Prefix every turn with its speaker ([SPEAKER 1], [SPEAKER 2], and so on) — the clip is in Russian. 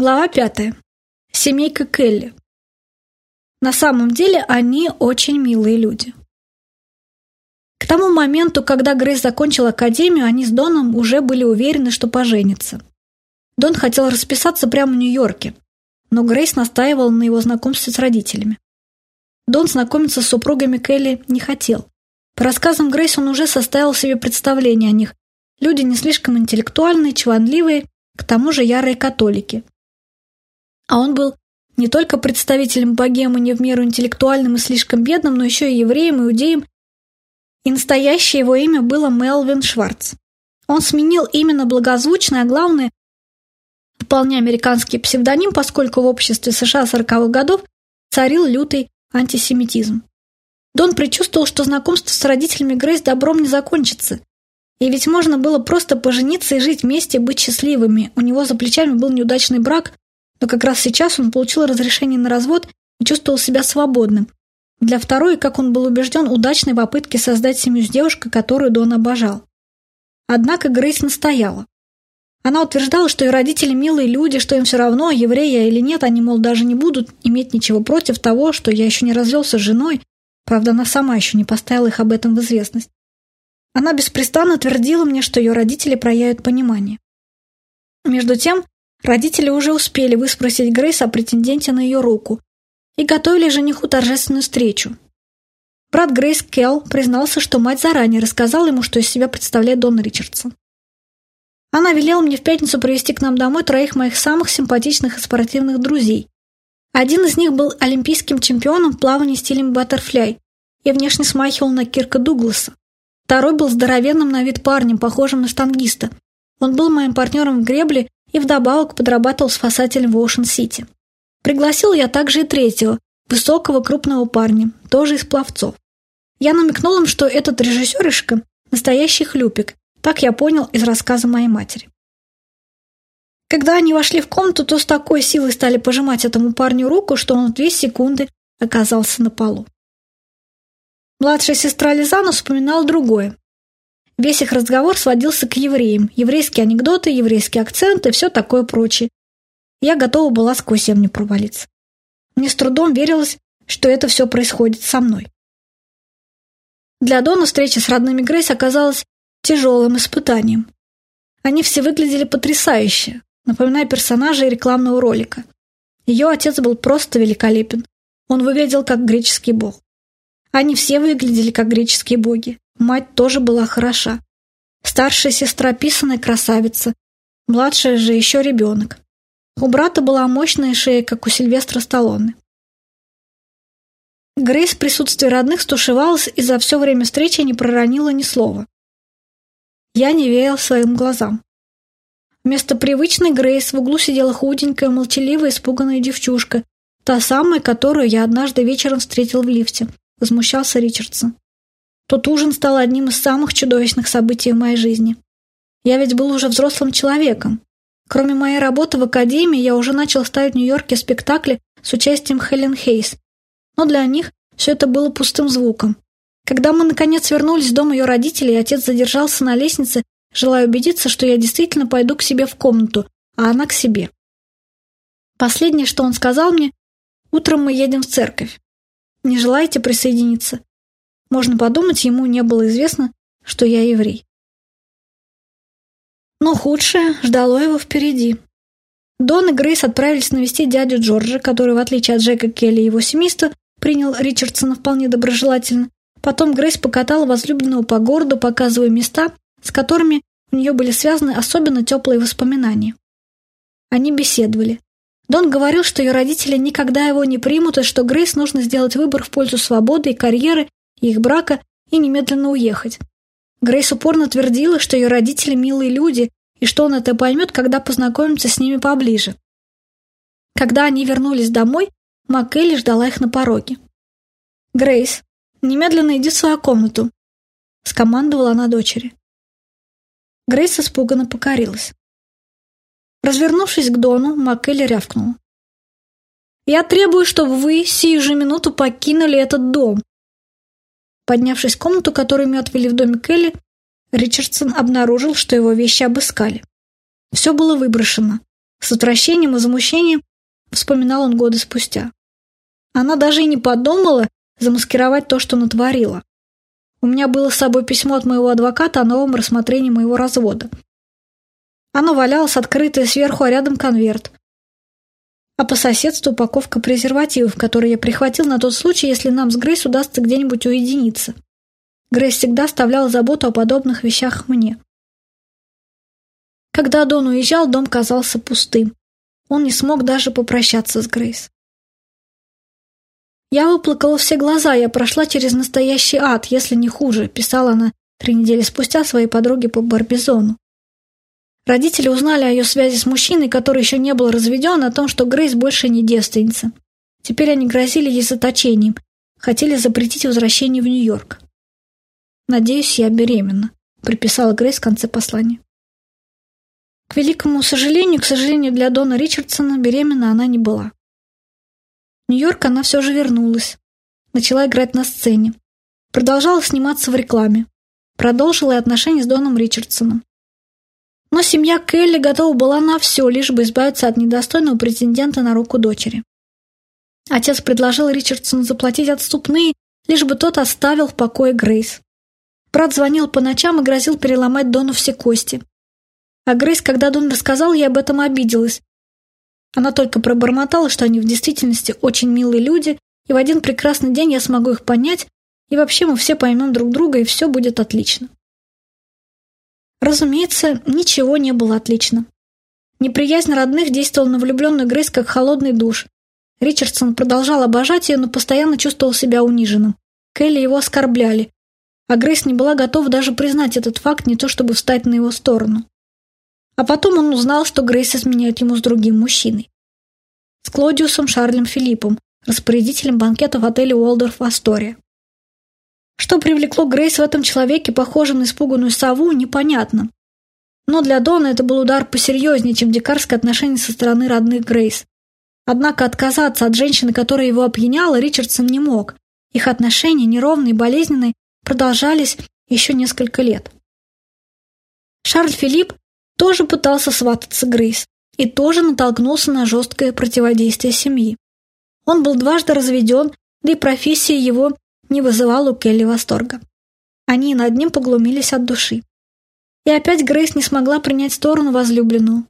[SPEAKER 1] Глава пятая. Семейка Келли. На самом деле они очень милые люди. К тому моменту, когда Грейс закончила академию, они с Доном уже были уверены, что поженятся. Дон хотел расписаться прямо в Нью-Йорке, но Грейс настаивала на его знакомстве с родителями. Дон знакомиться с супругами Келли не хотел. По рассказам Грейс он уже составил себе представление о них. Люди не слишком интеллектуальные, чванливые, к тому же ярые католики – а он был не только представителем богемы не в меру интеллектуальным и слишком бедным, но еще и евреем, иудеем. И настоящее его имя было Мелвин Шварц. Он сменил именно благозвучное, а главное, вполне американский псевдоним, поскольку в обществе США 40-х годов царил лютый антисемитизм. Дон предчувствовал, что знакомство с родителями Грейс добром не закончится. И ведь можно было просто пожениться и жить вместе, быть счастливыми. У него за плечами был неудачный брак, но как раз сейчас он получил разрешение на развод и чувствовал себя свободным. Для второй, как он был убежден, удачной попытки создать семью с девушкой, которую Дон обожал. Однако Грейс настояла. Она утверждала, что и родители милые люди, что им все равно, еврей я или нет, они, мол, даже не будут иметь ничего против того, что я еще не развелся с женой, правда, она сама еще не поставила их об этом в известность. Она беспрестанно твердила мне, что ее родители проявят понимание. Между тем, Родители уже успели выспросить Грейс о претенденте на ее руку и готовили жениху торжественную встречу. Брат Грейс Келл признался, что мать заранее рассказала ему, что из себя представляет Дон Ричардсон. Она велела мне в пятницу привезти к нам домой троих моих самых симпатичных и спортивных друзей. Один из них был олимпийским чемпионом в плавании стилем баттерфляй и внешне смахивал на Кирка Дугласа. Второй был здоровенным на вид парнем, похожим на штангиста. Он был моим партнером в гребле и вдобавок подрабатывал спасателем в Оушен-Сити. Пригласил я также и третьего, высокого крупного парня, тоже из пловцов. Я намекнул им, что этот режиссеришка – настоящий хлюпик, так я понял из рассказа моей матери. Когда они вошли в комнату, то с такой силой стали пожимать этому парню руку, что он в две секунды оказался на полу. Младшая сестра Лизана вспоминала другое. Весь их разговор сводился к евреям. Еврейские анекдоты, еврейские акценты, все такое прочее. Я готова была сквозь землю провалиться. Мне с трудом верилось, что это все происходит со мной. Для Дона встреча с родными Грейс оказалась тяжелым испытанием. Они все выглядели потрясающе, напоминая персонажей рекламного ролика. Ее отец был просто великолепен. Он выглядел как греческий бог. Они все выглядели как греческие боги. Мать тоже была хороша. Старшая сестра писаная красавица, младшая же еще ребенок. У брата была мощная шея, как у Сильвестра Сталлоне. Грейс в присутствии родных стушевалась и за все время встречи не проронила ни слова. Я не верил своим глазам. Вместо привычной Грейс в углу сидела худенькая, молчаливая, испуганная девчушка, та самая, которую я однажды вечером встретил в лифте, возмущался Ричардсон. Тот ужин стал одним из самых чудовищных событий в моей жизни. Я ведь был уже взрослым человеком. Кроме моей работы в академии, я уже начал ставить в Нью-Йорке спектакли с участием Хелен Хейс. Но для них все это было пустым звуком. Когда мы, наконец, вернулись в дом ее родителей, отец задержался на лестнице, желая убедиться, что я действительно пойду к себе в комнату, а она к себе. Последнее, что он сказал мне, «Утром мы едем в церковь. Не желаете присоединиться?» Можно подумать, ему не было известно, что я еврей. Но худшее ждало его впереди. Дон и Грейс отправились навестить дядю Джорджа, который, в отличие от Джека Келли и его семейства, принял Ричардсона вполне доброжелательно. Потом Грейс покатала возлюбленного по городу, показывая места, с которыми у нее были связаны особенно теплые воспоминания. Они беседовали. Дон говорил, что ее родители никогда его не примут, и что Грейс нужно сделать выбор в пользу свободы и карьеры их брака и немедленно уехать. Грейс упорно твердила, что ее родители милые люди, и что он это поймет, когда познакомится с ними поближе. Когда они вернулись домой, МакКелли ждала их на пороге. «Грейс, немедленно иди в свою комнату», — скомандовала она дочери. Грейс испуганно покорилась. Развернувшись к Дону, МакКелли рявкнула. «Я требую, чтобы вы сию же минуту покинули этот дом. Поднявшись в комнату, которую мы отвели в доме Келли, Ричардсон обнаружил, что его вещи обыскали. Все было выброшено. С отвращением и замущением вспоминал он годы спустя. Она даже и не подумала замаскировать то, что натворила. У меня было с собой письмо от моего адвоката о новом рассмотрении моего развода. Оно валялось открытое сверху, а рядом конверт. А по соседству упаковка презервативов, которые я прихватил на тот случай, если нам с Грейс удастся где-нибудь уединиться. Грейс всегда оставляла заботу о подобных вещах мне. Когда Дон уезжал, дом казался пустым. Он не смог даже попрощаться с Грейс. «Я выплакала все глаза, я прошла через настоящий ад, если не хуже», писала она три недели спустя своей подруге по Барбизону. Родители узнали о ее связи с мужчиной, который еще не был разведен, о том, что Грейс больше не девственница. Теперь они грозили ей заточением, хотели запретить возвращение в Нью-Йорк. «Надеюсь, я беременна», — приписала Грейс в конце послания. К великому сожалению, к сожалению для Дона Ричардсона, беременна она не была. В Нью-Йорк она все же вернулась. Начала играть на сцене. Продолжала сниматься в рекламе. Продолжила и отношения с Доном Ричардсоном. Но семья Келли готова была на все, лишь бы избавиться от недостойного претендента на руку дочери. Отец предложил Ричардсону заплатить отступные, лишь бы тот оставил в покое Грейс. Брат звонил по ночам и грозил переломать Дону все кости. А Грейс, когда Дон рассказал ей об этом, обиделась. Она только пробормотала, что они в действительности очень милые люди, и в один прекрасный день я смогу их понять, и вообще мы все поймем друг друга, и все будет отлично. Разумеется, ничего не было отлично. Неприязнь родных действовала на влюбленную Грейс как холодный душ. Ричардсон продолжал обожать ее, но постоянно чувствовал себя униженным. Келли его оскорбляли, а Грейс не была готова даже признать этот факт, не то чтобы встать на его сторону. А потом он узнал, что Грейс изменяет ему с другим мужчиной. С Клодиусом Шарлем Филиппом, распорядителем банкета в отеле Уолдорф Астория. Что привлекло Грейс в этом человеке, похожем на испуганную сову, непонятно. Но для Дона это был удар посерьезнее, чем дикарское отношение со стороны родных Грейс. Однако отказаться от женщины, которая его опьяняла, Ричардсон не мог. Их отношения, неровные и болезненные, продолжались еще несколько лет. Шарль Филипп тоже пытался свататься Грейс и тоже натолкнулся на жесткое противодействие семьи. Он был дважды разведен, да и профессия его не вызывала у Келли восторга. Они над ним поглумились от души. И опять Грейс не смогла принять сторону возлюбленную.